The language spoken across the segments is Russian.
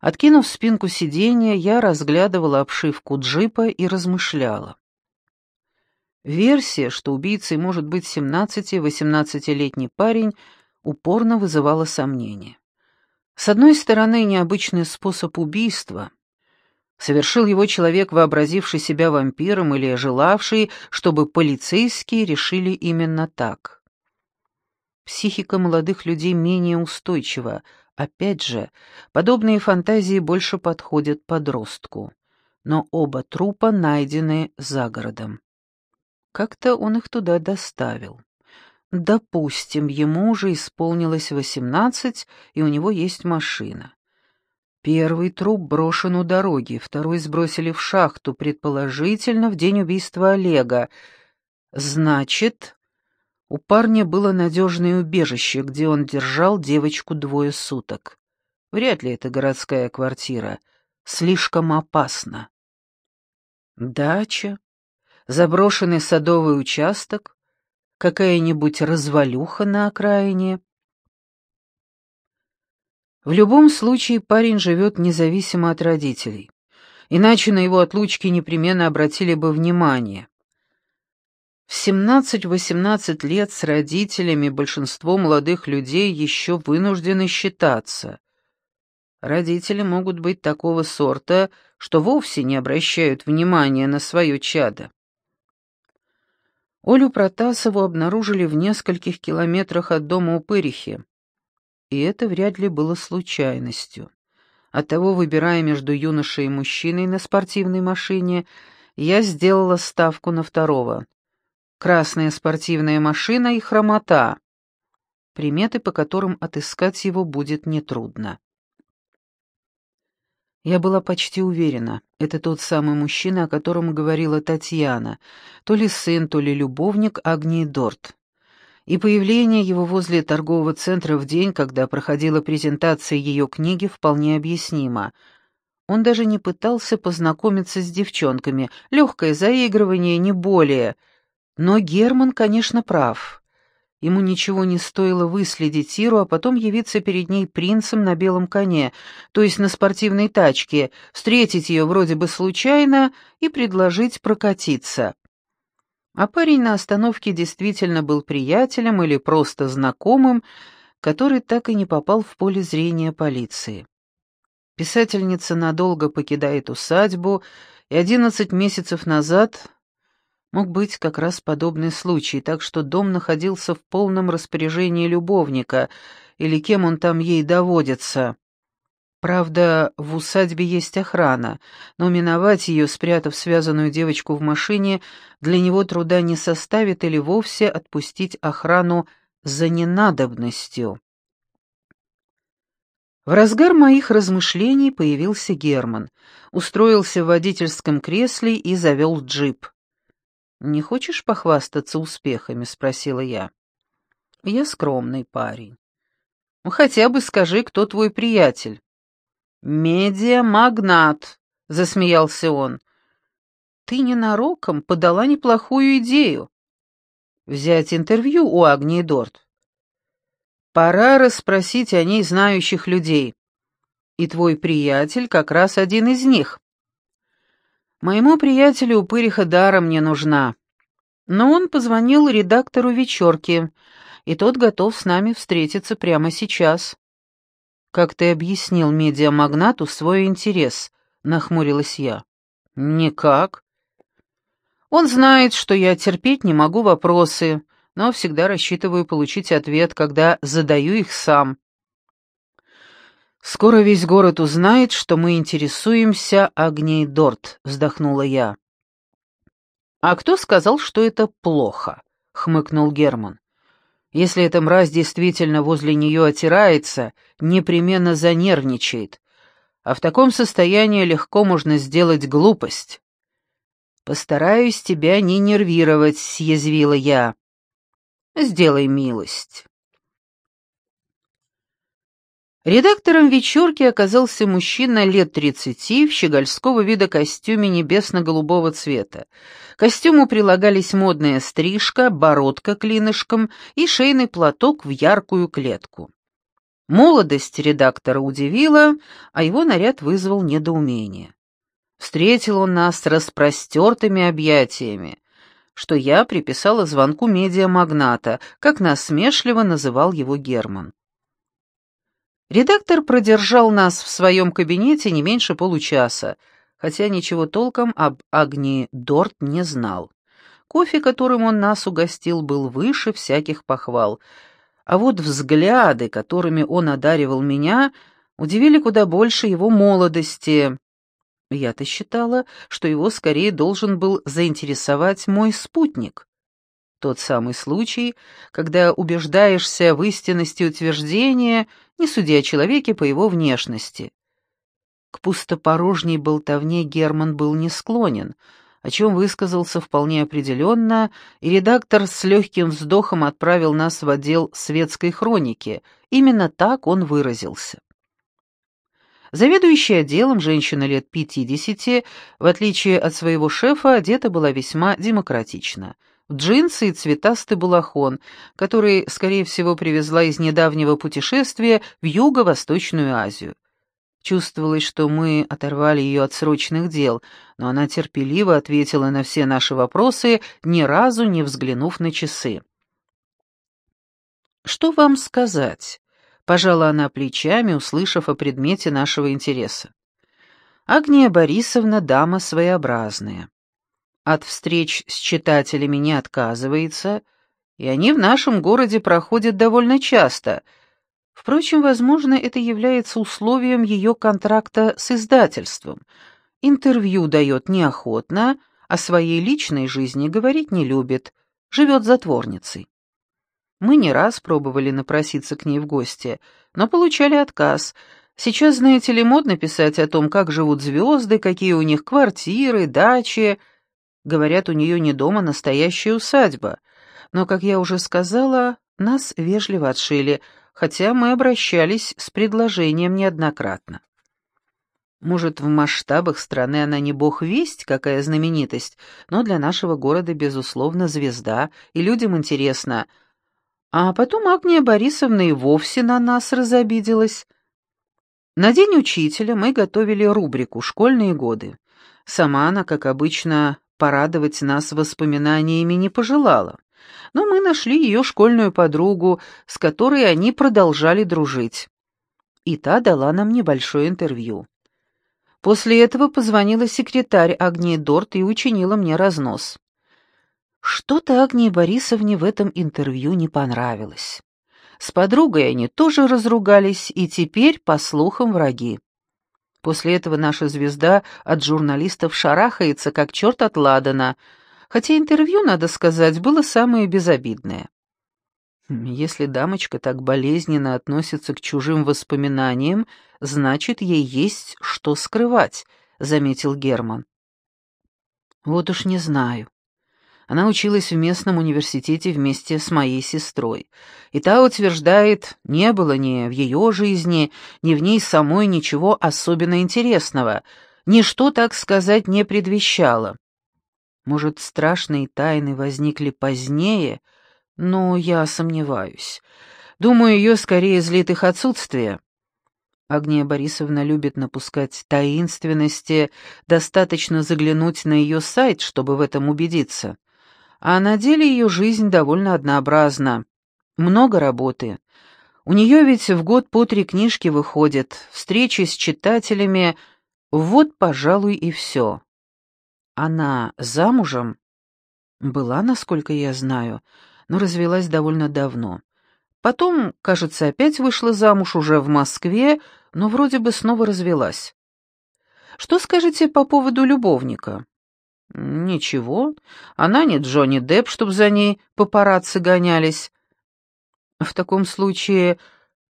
Откинув спинку сиденья, я разглядывала обшивку джипа и размышляла. Версия, что убийцей может быть 17-18-летний парень, упорно вызывала сомнения. С одной стороны, необычный способ убийства. Совершил его человек, вообразивший себя вампиром или желавший, чтобы полицейские решили именно так. Психика молодых людей менее устойчива. Опять же, подобные фантазии больше подходят подростку. Но оба трупа найдены за городом. Как-то он их туда доставил. Допустим, ему уже исполнилось восемнадцать, и у него есть машина. Первый труп брошен у дороги, второй сбросили в шахту, предположительно, в день убийства Олега. Значит, у парня было надежное убежище, где он держал девочку двое суток. Вряд ли это городская квартира. Слишком опасно. Дача, заброшенный садовый участок, какая-нибудь развалюха на окраине. В любом случае парень живет независимо от родителей, иначе на его отлучки непременно обратили бы внимание. В 17-18 лет с родителями большинство молодых людей еще вынуждены считаться. Родители могут быть такого сорта, что вовсе не обращают внимания на свое чадо. Олю Протасову обнаружили в нескольких километрах от дома у Пырихи. И это вряд ли было случайностью. Оттого, выбирая между юношей и мужчиной на спортивной машине, я сделала ставку на второго. Красная спортивная машина и хромота. Приметы, по которым отыскать его будет нетрудно. Я была почти уверена, это тот самый мужчина, о котором говорила Татьяна, то ли сын, то ли любовник Агнии Дорт. И появление его возле торгового центра в день, когда проходила презентация ее книги, вполне объяснимо. Он даже не пытался познакомиться с девчонками, легкое заигрывание, не более. Но Герман, конечно, прав. Ему ничего не стоило выследить Иру, а потом явиться перед ней принцем на белом коне, то есть на спортивной тачке, встретить ее вроде бы случайно и предложить прокатиться. А парень на остановке действительно был приятелем или просто знакомым, который так и не попал в поле зрения полиции. Писательница надолго покидает усадьбу, и одиннадцать месяцев назад Мог быть как раз подобный случай, так что дом находился в полном распоряжении любовника, или кем он там ей доводится. Правда, в усадьбе есть охрана, но миновать ее, спрятав связанную девочку в машине, для него труда не составит или вовсе отпустить охрану за ненадобностью. В разгар моих размышлений появился Герман, устроился в водительском кресле и завел джип. «Не хочешь похвастаться успехами?» — спросила я. «Я скромный парень. Хотя бы скажи, кто твой приятель». «Медиа-магнат», — засмеялся он. «Ты ненароком подала неплохую идею. Взять интервью у Агнии Дорт. Пора расспросить о ней знающих людей. И твой приятель как раз один из них». Моему приятелю упыриха даром не нужна. Но он позвонил редактору вечерки, и тот готов с нами встретиться прямо сейчас. «Как ты объяснил медиамагнату свой интерес?» — нахмурилась я. «Никак. Он знает, что я терпеть не могу вопросы, но всегда рассчитываю получить ответ, когда задаю их сам. «Скоро весь город узнает, что мы интересуемся Агней Дорт», — вздохнула я. «А кто сказал, что это плохо?» — хмыкнул Герман. «Если эта мразь действительно возле нее отирается, непременно занервничает, а в таком состоянии легко можно сделать глупость». «Постараюсь тебя не нервировать», — съязвила я. «Сделай милость». Редактором вечерки оказался мужчина лет тридцати в щегольского вида костюме небесно-голубого цвета. К костюму прилагались модная стрижка, бородка клинышком и шейный платок в яркую клетку. Молодость редактора удивила, а его наряд вызвал недоумение. Встретил он нас с распростертыми объятиями, что я приписала звонку медиамагната, как насмешливо называл его Герман. Редактор продержал нас в своем кабинете не меньше получаса, хотя ничего толком об Агнии Дорт не знал. Кофе, которым он нас угостил, был выше всяких похвал, а вот взгляды, которыми он одаривал меня, удивили куда больше его молодости. Я-то считала, что его скорее должен был заинтересовать мой спутник. Тот самый случай, когда убеждаешься в истинности утверждения, не судя о человеке по его внешности. К пустопорожней болтовне Герман был не склонен, о чем высказался вполне определенно, и редактор с легким вздохом отправил нас в отдел светской хроники. Именно так он выразился. Заведующая отделом, женщина лет пятидесяти, в отличие от своего шефа, одета была весьма демократично. Джинсы и цветастый балахон, который, скорее всего, привезла из недавнего путешествия в Юго-Восточную Азию. Чувствовалось, что мы оторвали ее от срочных дел, но она терпеливо ответила на все наши вопросы, ни разу не взглянув на часы. «Что вам сказать?» — пожала она плечами, услышав о предмете нашего интереса. «Агния Борисовна — дама своеобразная. От встреч с читателями не отказывается, и они в нашем городе проходят довольно часто — Впрочем, возможно, это является условием ее контракта с издательством. Интервью дает неохотно, о своей личной жизни говорить не любит, живет затворницей. Мы не раз пробовали напроситься к ней в гости, но получали отказ. Сейчас, знаете ли, модно писать о том, как живут звезды, какие у них квартиры, дачи. Говорят, у нее не дома настоящая усадьба. Но, как я уже сказала, нас вежливо отшили — хотя мы обращались с предложением неоднократно. Может, в масштабах страны она не бог весть, какая знаменитость, но для нашего города, безусловно, звезда, и людям интересно. А потом Агния Борисовна и вовсе на нас разобиделась. На День учителя мы готовили рубрику «Школьные годы». Сама она, как обычно, порадовать нас воспоминаниями не пожелала но мы нашли ее школьную подругу, с которой они продолжали дружить. И та дала нам небольшое интервью. После этого позвонила секретарь Агнии Дорт и учинила мне разнос. Что-то Агнии Борисовне в этом интервью не понравилось. С подругой они тоже разругались, и теперь, по слухам, враги. После этого наша звезда от журналистов шарахается, как черт от Ладана — хотя интервью, надо сказать, было самое безобидное. Хм, если дамочка так болезненно относится к чужим воспоминаниям, значит, ей есть что скрывать, заметил Герман. Вот уж не знаю. Она училась в местном университете вместе с моей сестрой, и та утверждает, не было ни в ее жизни, ни в ней самой ничего особенно интересного, ничто, так сказать, не предвещало. Может, страшные тайны возникли позднее, но я сомневаюсь. Думаю, ее скорее злит их отсутствие. Агния Борисовна любит напускать таинственности, достаточно заглянуть на ее сайт, чтобы в этом убедиться. А на деле ее жизнь довольно однообразна. Много работы. У нее ведь в год по три книжки выходят, встречи с читателями. Вот, пожалуй, и все. Она замужем? Была, насколько я знаю, но развелась довольно давно. Потом, кажется, опять вышла замуж уже в Москве, но вроде бы снова развелась. Что скажете по поводу любовника? Ничего. Она не Джонни Депп, чтобы за ней папарацци гонялись. В таком случае,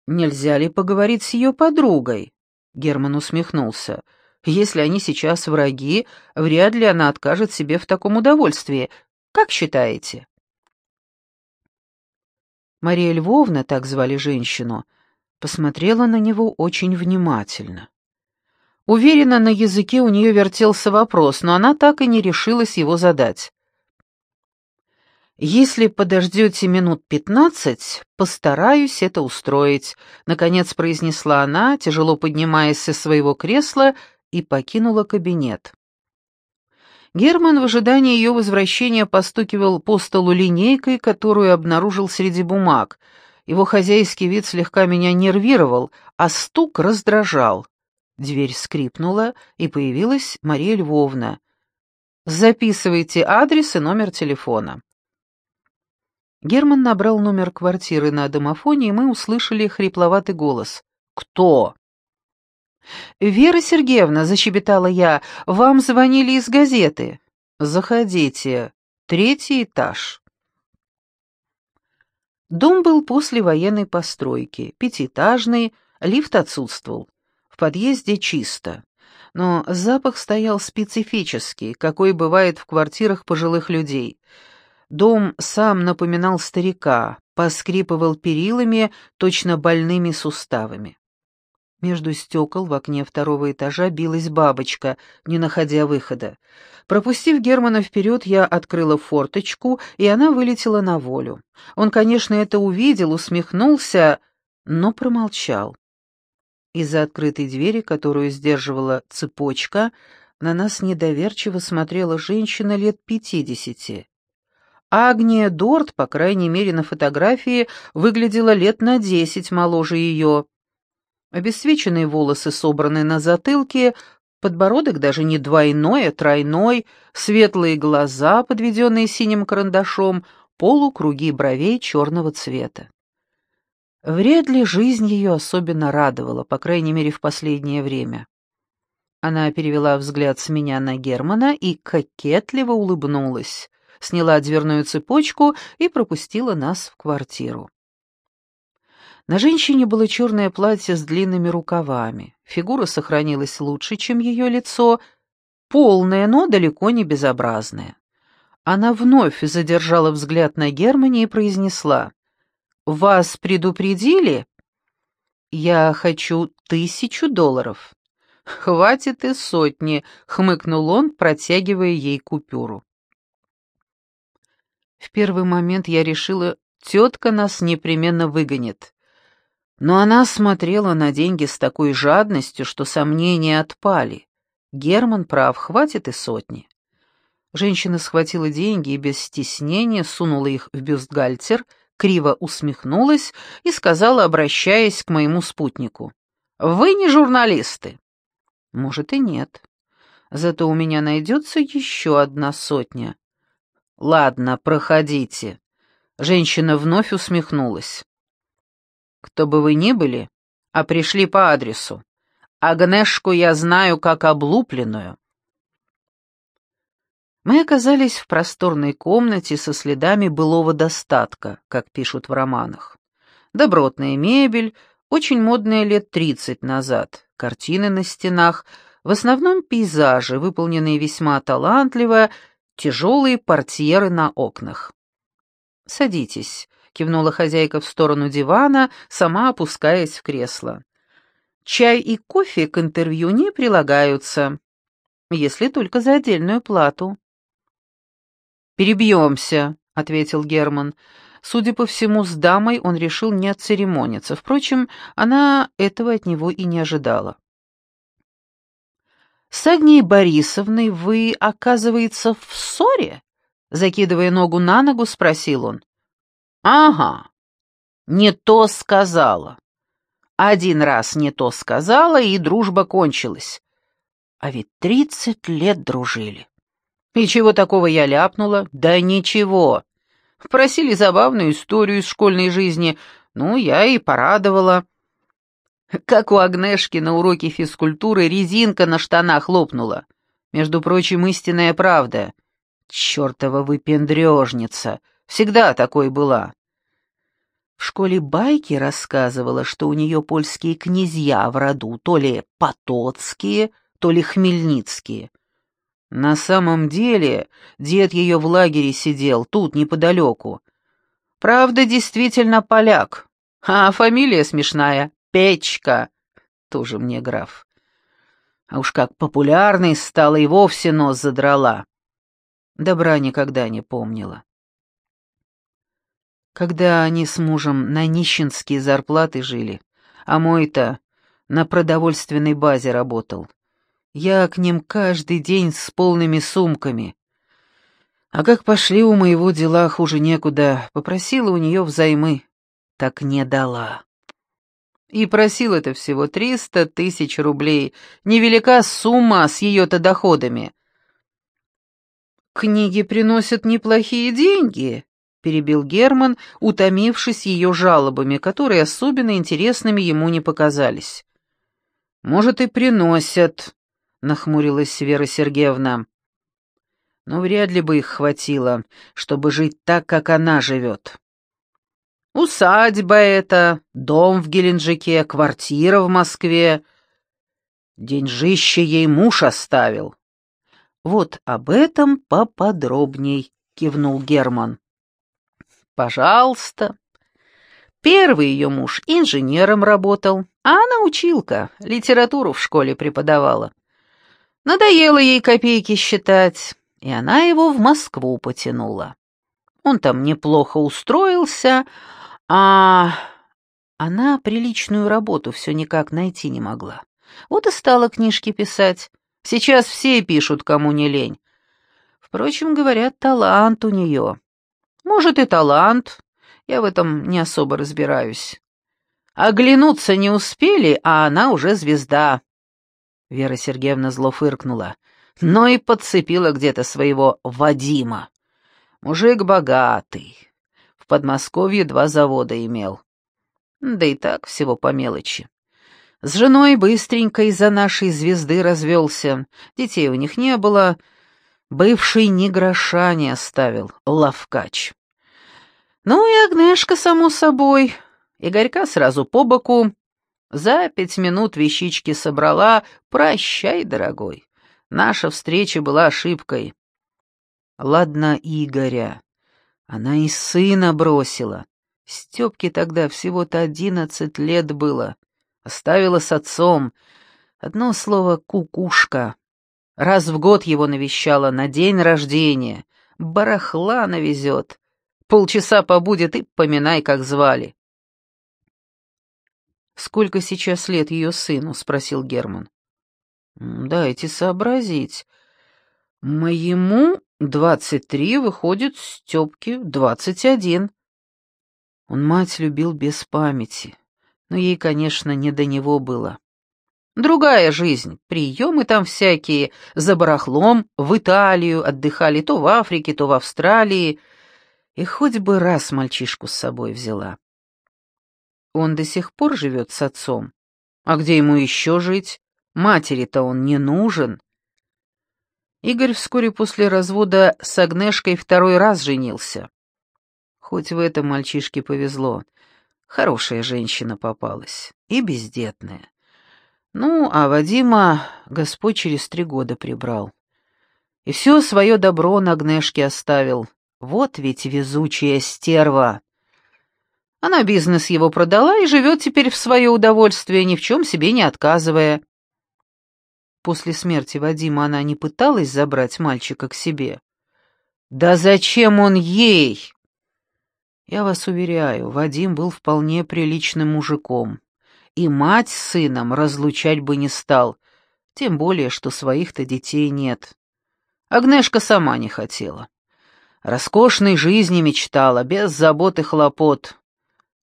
нельзя ли поговорить с ее подругой? Герман усмехнулся. Если они сейчас враги, вряд ли она откажет себе в таком удовольствии. Как считаете?» Мария Львовна, так звали женщину, посмотрела на него очень внимательно. Уверена, на языке у нее вертелся вопрос, но она так и не решилась его задать. «Если подождете минут пятнадцать, постараюсь это устроить», — наконец произнесла она, тяжело поднимаясь со своего кресла, и покинула кабинет. Герман в ожидании ее возвращения постукивал по столу линейкой, которую обнаружил среди бумаг. Его хозяйский вид слегка меня нервировал, а стук раздражал. Дверь скрипнула, и появилась Мария Львовна. «Записывайте адрес и номер телефона». Герман набрал номер квартиры на домофоне, и мы услышали хрипловатый голос. «Кто?» «Вера Сергеевна», — защебетала я, — «вам звонили из газеты». «Заходите. Третий этаж». Дом был после военной постройки, пятиэтажный, лифт отсутствовал. В подъезде чисто. Но запах стоял специфический, какой бывает в квартирах пожилых людей — Дом сам напоминал старика, поскрипывал перилами, точно больными суставами. Между стекол в окне второго этажа билась бабочка, не находя выхода. Пропустив Германа вперед, я открыла форточку, и она вылетела на волю. Он, конечно, это увидел, усмехнулся, но промолчал. Из-за открытой двери, которую сдерживала цепочка, на нас недоверчиво смотрела женщина лет пятидесяти. Агния Дорт, по крайней мере на фотографии, выглядела лет на десять моложе ее. Обесцвеченные волосы собраны на затылке, подбородок даже не двойной, а тройной, светлые глаза, подведенные синим карандашом, полукруги бровей черного цвета. Вряд ли жизнь ее особенно радовала, по крайней мере в последнее время. Она перевела взгляд с меня на Германа и кокетливо улыбнулась сняла дверную цепочку и пропустила нас в квартиру. На женщине было черное платье с длинными рукавами. Фигура сохранилась лучше, чем ее лицо, полное, но далеко не безобразное. Она вновь задержала взгляд на Германе и произнесла. «Вас предупредили?» «Я хочу тысячу долларов». «Хватит и сотни», — хмыкнул он, протягивая ей купюру. В первый момент я решила, тетка нас непременно выгонит. Но она смотрела на деньги с такой жадностью, что сомнения отпали. Герман прав, хватит и сотни. Женщина схватила деньги и без стеснения сунула их в бюстгальтер, криво усмехнулась и сказала, обращаясь к моему спутнику. «Вы не журналисты?» «Может, и нет. Зато у меня найдется еще одна сотня. «Ладно, проходите». Женщина вновь усмехнулась. «Кто бы вы ни были, а пришли по адресу. Агнешку я знаю как облупленную». Мы оказались в просторной комнате со следами былого достатка, как пишут в романах. Добротная мебель, очень модная лет тридцать назад, картины на стенах, в основном пейзажи, выполненные весьма талантливо тяжелые портьеры на окнах. «Садитесь», — кивнула хозяйка в сторону дивана, сама опускаясь в кресло. «Чай и кофе к интервью не прилагаются, если только за отдельную плату». «Перебьемся», — ответил Герман. Судя по всему, с дамой он решил не отцеремониться. Впрочем, она этого от него и не ожидала. «С Агнией Борисовной вы, оказывается, в ссоре?» Закидывая ногу на ногу, спросил он. «Ага, не то сказала. Один раз не то сказала, и дружба кончилась. А ведь тридцать лет дружили. И чего такого я ляпнула? Да ничего. Просили забавную историю из школьной жизни, ну, я и порадовала. Как у Агнешки на уроке физкультуры резинка на штанах лопнула. Между прочим, истинная правда. Чёртова выпендрёжница. Всегда такой была. В школе байки рассказывала, что у неё польские князья в роду, то ли потоцкие, то ли хмельницкие. На самом деле, дед её в лагере сидел, тут, неподалеку. Правда, действительно поляк, а фамилия смешная Печка, тоже мне граф. А уж как популярной стала и вовсе нос задрала. Добра никогда не помнила. когда они с мужем на нищенские зарплаты жили, а мой-то на продовольственной базе работал. Я к ним каждый день с полными сумками. А как пошли у моего дела хуже некуда, попросила у нее взаймы, так не дала. И просил это всего триста тысяч рублей, невелика сумма с ее-то доходами. «Книги приносят неплохие деньги», — перебил Герман, утомившись ее жалобами, которые особенно интересными ему не показались. «Может, и приносят», — нахмурилась Вера Сергеевна. «Но вряд ли бы их хватило, чтобы жить так, как она живет». «Усадьба это, дом в Геленджике, квартира в Москве. Деньжище ей муж оставил». «Вот об этом поподробней», — кивнул Герман. «Пожалуйста». Первый ее муж инженером работал, а она училка, литературу в школе преподавала. Надоело ей копейки считать, и она его в Москву потянула. Он там неплохо устроился, а она приличную работу все никак найти не могла. Вот и стала книжки писать. Сейчас все пишут, кому не лень. Впрочем, говорят, талант у нее. Может, и талант. Я в этом не особо разбираюсь. Оглянуться не успели, а она уже звезда. Вера Сергеевна зло фыркнула, но и подцепила где-то своего Вадима. Мужик богатый. В Подмосковье два завода имел. Да и так всего по мелочи. С женой быстренько из-за нашей звезды развелся. Детей у них не было. Бывший ни гроша не оставил, лавкач. Ну и Агнешка, само собой. Игорька сразу по боку. За пять минут вещички собрала. Прощай, дорогой. Наша встреча была ошибкой. Ладно, Игоря. Она и сына бросила. Степке тогда всего-то одиннадцать лет было. Оставила с отцом. Одно слово «кукушка». Раз в год его навещала на день рождения. Барахла навезет. Полчаса побудет и поминай, как звали. «Сколько сейчас лет ее сыну?» — спросил Герман. «Дайте сообразить. Моему двадцать три, выходит, Степке двадцать один». Он мать любил без памяти но ей, конечно, не до него было. Другая жизнь, приемы там всякие, за барахлом, в Италию отдыхали, то в Африке, то в Австралии, и хоть бы раз мальчишку с собой взяла. Он до сих пор живет с отцом. А где ему еще жить? Матери-то он не нужен. Игорь вскоре после развода с Агнешкой второй раз женился. Хоть в этом мальчишке повезло. Хорошая женщина попалась. И бездетная. Ну, а Вадима Господь через три года прибрал. И все свое добро на Гнешке оставил. Вот ведь везучая стерва. Она бизнес его продала и живет теперь в свое удовольствие, ни в чем себе не отказывая. После смерти Вадима она не пыталась забрать мальчика к себе. «Да зачем он ей?» Я вас уверяю, Вадим был вполне приличным мужиком, и мать с сыном разлучать бы не стал, тем более, что своих-то детей нет. Агнешка сама не хотела. Роскошной жизни мечтала, без забот и хлопот.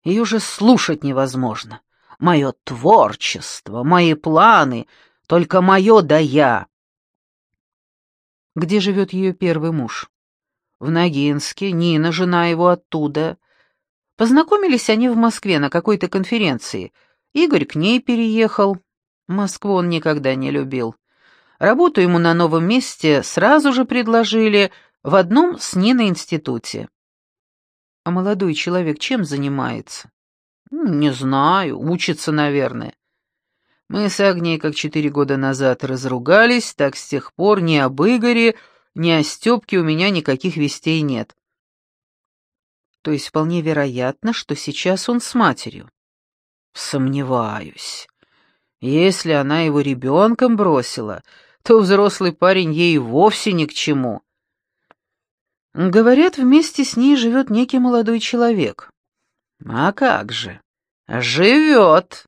Ее же слушать невозможно. Мое творчество, мои планы, только мое да я. Где живет ее первый муж? в Ногинске, Нина, жена его, оттуда. Познакомились они в Москве на какой-то конференции. Игорь к ней переехал. Москву он никогда не любил. Работу ему на новом месте сразу же предложили в одном с Ниной институте. А молодой человек чем занимается? Не знаю, учится, наверное. Мы с Агнией как четыре года назад разругались, так с тех пор ни об Игоре, ни о Степке у меня никаких вестей нет. То есть вполне вероятно, что сейчас он с матерью. Сомневаюсь. Если она его ребенком бросила, то взрослый парень ей вовсе ни к чему. Говорят, вместе с ней живет некий молодой человек. А как же? Живет!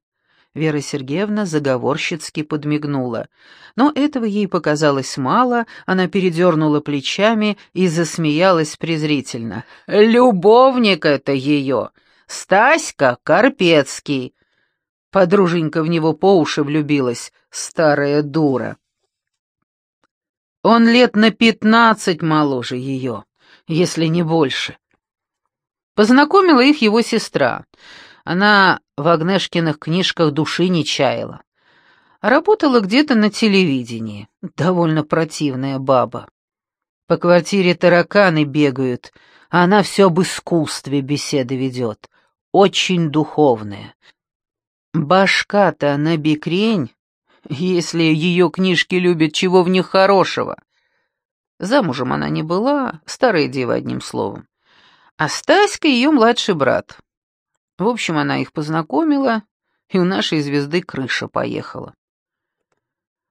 Вера Сергеевна заговорщицки подмигнула. Но этого ей показалось мало, она передернула плечами и засмеялась презрительно. «Любовник это ее! Стаська Карпецкий!» Подруженька в него по уши влюбилась, старая дура. Он лет на пятнадцать моложе ее, если не больше. Познакомила их его сестра. Она в Агнешкиных книжках души не чаяла. Работала где-то на телевидении. Довольно противная баба. По квартире тараканы бегают, а она все об искусстве беседы ведет. Очень духовная. Башка-то на бикрень, если ее книжки любят, чего в них хорошего. Замужем она не была, старая дева одним словом. А Стаська ее младший брат. В общем, она их познакомила, и у нашей звезды крыша поехала.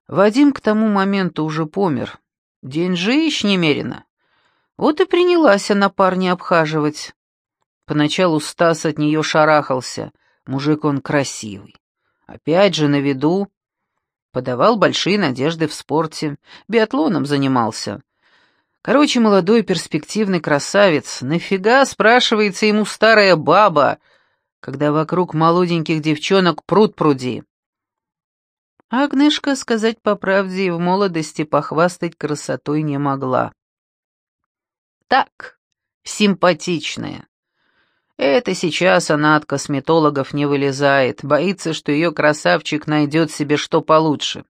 Вадим к тому моменту уже помер. Деньжищ немерено. Вот и принялась она парня обхаживать. Поначалу Стас от нее шарахался. Мужик он красивый. Опять же на виду. Подавал большие надежды в спорте. Биатлоном занимался. Короче, молодой перспективный красавец. Нафига, спрашивается ему старая баба, когда вокруг молоденьких девчонок пруд пруди. Агнешка, сказать по правде, в молодости похвастать красотой не могла. Так, симпатичная. Это сейчас она от косметологов не вылезает, боится, что ее красавчик найдет себе что получше.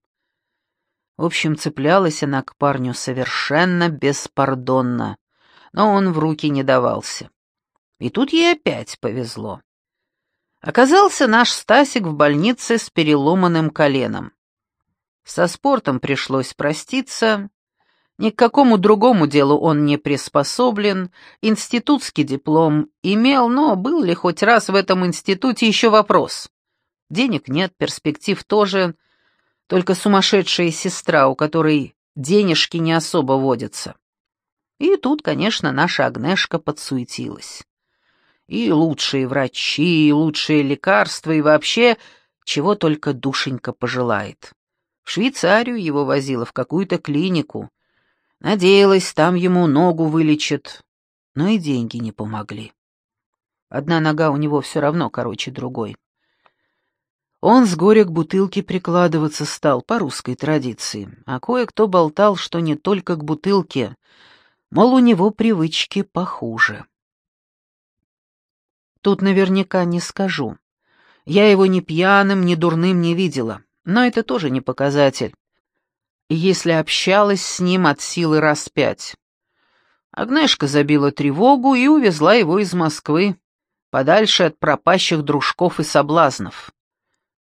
В общем, цеплялась она к парню совершенно беспардонно, но он в руки не давался. И тут ей опять повезло. Оказался наш Стасик в больнице с переломанным коленом. Со спортом пришлось проститься. Ни к какому другому делу он не приспособлен, институтский диплом имел, но был ли хоть раз в этом институте еще вопрос. Денег нет, перспектив тоже, только сумасшедшая сестра, у которой денежки не особо водятся. И тут, конечно, наша Агнешка подсуетилась. И лучшие врачи, и лучшие лекарства, и вообще, чего только душенька пожелает. В Швейцарию его возила, в какую-то клинику. Надеялась, там ему ногу вылечат, но и деньги не помогли. Одна нога у него все равно короче другой. Он с горя к бутылке прикладываться стал по русской традиции, а кое-кто болтал, что не только к бутылке, мол, у него привычки похуже. Тут наверняка не скажу. Я его ни пьяным, ни дурным не видела, но это тоже не показатель. Если общалась с ним от силы раз пять. Агнешка забила тревогу и увезла его из Москвы, подальше от пропащих дружков и соблазнов.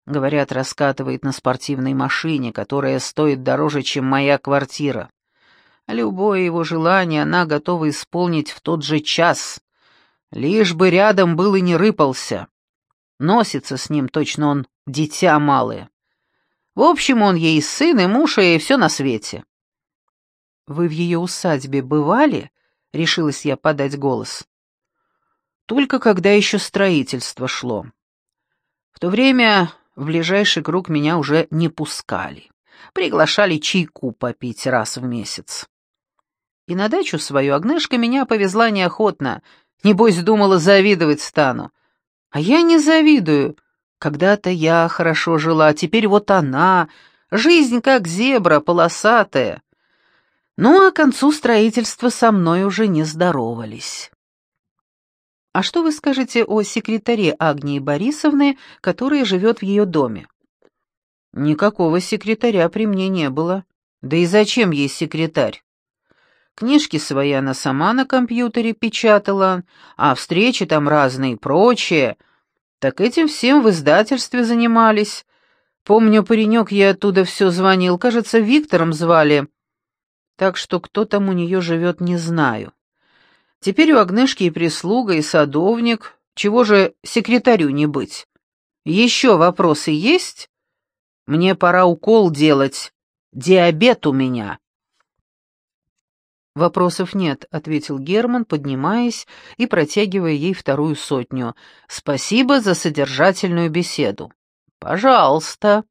Говорят, раскатывает на спортивной машине, которая стоит дороже, чем моя квартира. Любое его желание она готова исполнить в тот же час. Лишь бы рядом был и не рыпался. Носится с ним точно он дитя малое. В общем, он ей сын и муж, и все на свете. «Вы в ее усадьбе бывали?» — решилась я подать голос. «Только когда еще строительство шло. В то время в ближайший круг меня уже не пускали. Приглашали чайку попить раз в месяц. И на дачу свою Агнешка меня повезла неохотно — Небось, думала, завидовать стану. А я не завидую. Когда-то я хорошо жила, а теперь вот она. Жизнь как зебра, полосатая. Ну, а к концу строительства со мной уже не здоровались. А что вы скажете о секретаре Агнии Борисовны, которая живет в ее доме? Никакого секретаря при мне не было. Да и зачем ей секретарь? Книжки свои она сама на компьютере печатала, а встречи там разные и прочее. Так этим всем в издательстве занимались. Помню, паренек ей оттуда все звонил, кажется, Виктором звали. Так что кто там у нее живет, не знаю. Теперь у Агнешки и прислуга, и садовник. Чего же секретарю не быть? Еще вопросы есть? Мне пора укол делать. Диабет у меня. «Вопросов нет», — ответил Герман, поднимаясь и протягивая ей вторую сотню. «Спасибо за содержательную беседу». «Пожалуйста».